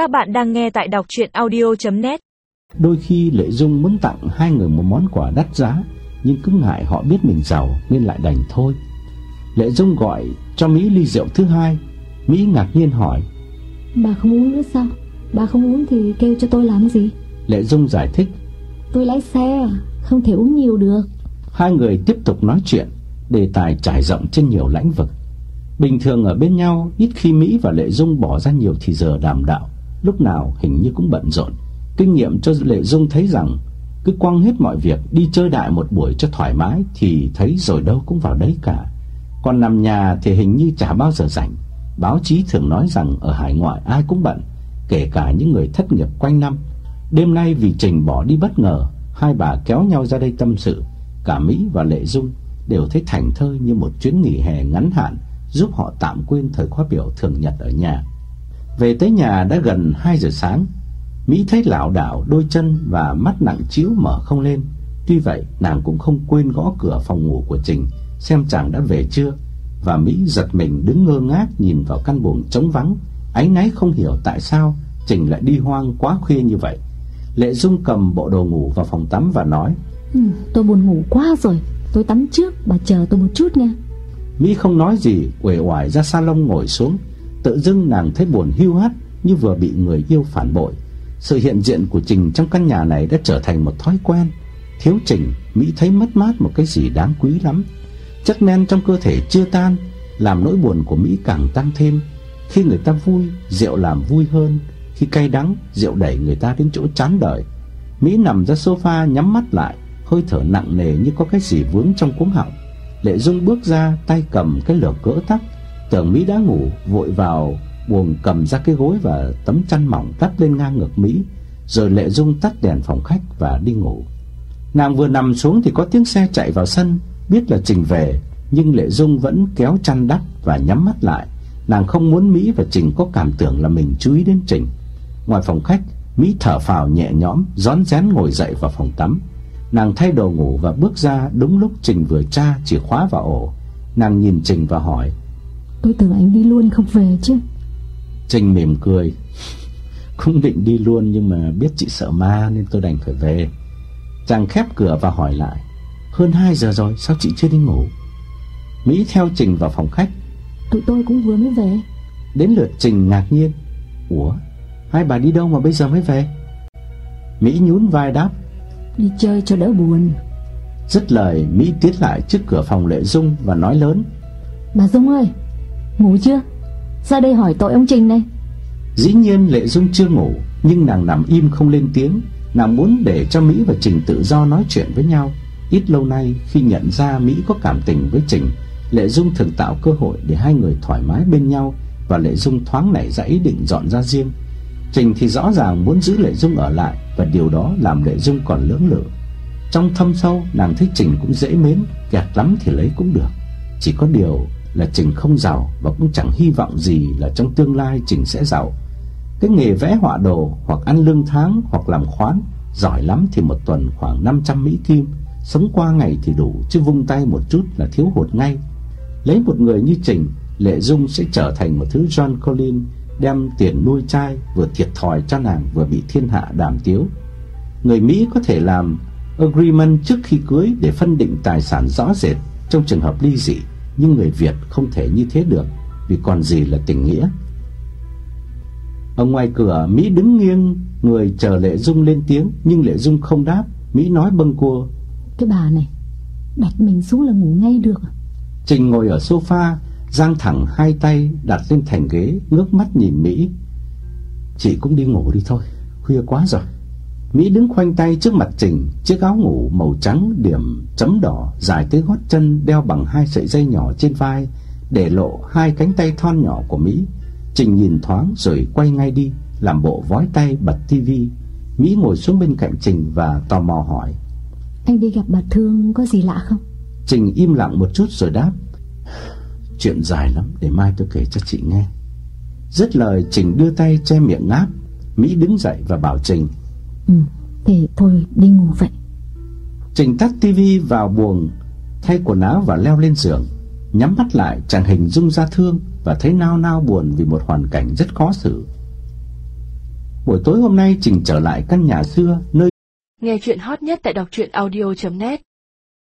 Các bạn đang nghe tại đọc chuyện audio.net Đôi khi Lệ Dung muốn tặng hai người một món quà đắt giá Nhưng cứ ngại họ biết mình giàu nên lại đành thôi. Lệ Dung gọi cho Mỹ ly rượu thứ hai. Mỹ ngạc nhiên hỏi Bà không uống nữa sao? Bà không uống thì kêu cho tôi làm gì? Lệ Dung giải thích Tôi lái xe Không thể uống nhiều được. Hai người tiếp tục nói chuyện Đề tài trải rộng trên nhiều lãnh vực. Bình thường ở bên nhau Ít khi Mỹ và Lệ Dung bỏ ra nhiều thì giờ đàm đạo Lúc nào hình như cũng bận rộn. Kinh nghiệm cho Lệ Dung thấy rằng Cứ quăng hết mọi việc, Đi chơi đại một buổi cho thoải mái Thì thấy rồi đâu cũng vào đấy cả. Còn nằm nhà thì hình như chả bao giờ rảnh. Báo chí thường nói rằng Ở hải ngoại ai cũng bận, Kể cả những người thất nghiệp quanh năm. Đêm nay vì Trình bỏ đi bất ngờ, Hai bà kéo nhau ra đây tâm sự. Cả Mỹ và Lệ Dung Đều thấy thành thơi như một chuyến nghỉ hè ngắn hạn, Giúp họ tạm quên thời khóa biểu thường nhật ở nhà. Về tới nhà đã gần 2 giờ sáng. Mỹ thấy lảo đảo đôi chân và mắt nặng trĩu mở không lên. Tuy vậy nàng cũng không quên gõ cửa phòng ngủ của Trình Xem chàng đã về chưa. Và Mỹ giật mình đứng ngơ ngác nhìn vào căn buồng trống vắng. Áy náy không hiểu tại sao Trình lại đi hoang quá khuya như vậy. Lệ Dung cầm bộ đồ ngủ vào phòng tắm và nói ừ, Tôi buồn ngủ quá rồi. Tôi tắm trước bà chờ tôi một chút nha. Mỹ không nói gì uể oải ra salon ngồi xuống Tự dưng nàng thấy buồn hiu hắt Như vừa bị người yêu phản bội. Sự hiện diện của Trình trong căn nhà này Đã trở thành một thói quen. Thiếu Trình, Mỹ thấy mất mát một cái gì đáng quý lắm. Chất men trong cơ thể chưa tan, Làm nỗi buồn của Mỹ càng tăng thêm. Khi người ta vui, Rượu làm vui hơn. Khi cay đắng, Rượu đẩy người ta đến chỗ chán đời. Mỹ nằm ra sofa nhắm mắt lại, Hơi thở nặng nề như có cái gì vướng trong cuống họng. Lệ Dung bước ra, tay cầm cái lược cỡ tắc Tưởng Mỹ đã ngủ Vội vào buồng cầm ra cái gối Và tấm chăn mỏng đắp lên ngang ngực Mỹ, Rồi Lệ Dung tắt đèn phòng khách Và đi ngủ. Nàng vừa nằm xuống thì có tiếng xe chạy vào sân, Biết là Trình về, Nhưng Lệ Dung vẫn kéo chăn đắp Và nhắm mắt lại. Nàng không muốn Mỹ và Trình có cảm tưởng là mình chú ý đến Trình. Ngoài phòng khách, Mỹ thở phào nhẹ nhõm, Rón rén ngồi dậy vào phòng tắm. Nàng thay đồ ngủ và bước ra đúng lúc Trình vừa tra chìa khóa vào ổ. Nàng nhìn Trình và hỏi: "Tôi tưởng anh đi luôn không về chứ?" Trình mỉm cười: "Cũng định đi luôn nhưng mà biết chị sợ ma nên tôi đành phải về." Chàng khép cửa và hỏi lại: "Hơn 2 giờ rồi, sao chị chưa đi ngủ?" Mỹ theo Trình vào phòng khách. "Tụi tôi cũng vừa mới về." Đến lượt Trình ngạc nhiên: "Ủa, hai bà đi đâu mà bây giờ mới về?" Mỹ nhún vai đáp: Đi chơi cho đỡ buồn Dứt lời Mỹ tiến lại trước cửa phòng Lệ Dung Và nói lớn Bà Dung ơi Ngủ chưa? Ra đây hỏi tội ông Trình này. Dĩ nhiên Lệ Dung chưa ngủ Nhưng nàng nằm im không lên tiếng. Nàng muốn để cho Mỹ và Trình tự do nói chuyện với nhau. Ít lâu nay khi nhận ra Mỹ có cảm tình với Trình Lệ Dung thường tạo cơ hội để hai người thoải mái bên nhau Và Lệ Dung thoáng nảy ra ý định dọn ra riêng. Trình thì rõ ràng muốn giữ Lệ Dung ở lại và điều đó làm Lệ Dung còn lưỡng lự. Trong thâm sâu, nàng thấy Trình cũng dễ mến, gạt lắm thì lấy cũng được. Chỉ có điều là Trình không giàu và cũng chẳng hy vọng gì là trong tương lai Trình sẽ giàu. Cái nghề vẽ họa đồ hoặc ăn lương tháng hoặc làm khoán, giỏi lắm thì một tuần khoảng 500 Mỹ Kim, sống qua ngày thì đủ chứ vung tay một chút là thiếu hụt ngay. Lấy một người như Trình, Lệ Dung sẽ trở thành một thứ John Collins đem tiền nuôi trai vừa thiệt thòi cho nàng vừa bị thiên hạ đàm tiếu. Người Mỹ có thể làm agreement trước khi cưới để phân định tài sản rõ rệt trong trường hợp ly dị, nhưng người Việt không thể như thế được vì còn gì là tình nghĩa. Ở ngoài cửa Mỹ đứng nghiêng, người chờ Lệ Dung lên tiếng nhưng Lệ Dung không đáp, Mỹ nói bâng cua: "Cái bà này, đặt mình xuống là ngủ ngay được." Trình ngồi ở sofa, giang thẳng hai tay đặt lên thành ghế, ngước mắt nhìn Mỹ. "Chị cũng đi ngủ đi thôi, khuya quá rồi." Mỹ đứng khoanh tay trước mặt Trình, chiếc áo ngủ màu trắng điểm chấm đỏ dài tới gót chân đeo bằng hai sợi dây nhỏ trên vai, để lộ hai cánh tay thon nhỏ của Mỹ. Trình nhìn thoáng rồi quay ngay đi, làm bộ vói tay bật tivi. Mỹ ngồi xuống bên cạnh Trình và tò mò hỏi: "Anh đi gặp bà Thương có gì lạ không?" Trình im lặng một chút rồi đáp: Chuyện dài lắm để mai tôi kể cho chị nghe Dứt lời Trình đưa tay che miệng ngáp Mỹ đứng dậy và bảo Trình Ừ thì thôi đi ngủ vậy. Trình tắt tivi vào buồng Thay quần áo và leo lên giường Nhắm mắt lại chàng hình dung ra thương Và thấy nao nao buồn vì một hoàn cảnh rất khó xử. Buổi tối hôm nay Trình trở lại căn nhà xưa nơi Nghe chuyện hot nhất tại đọc truyện audio.net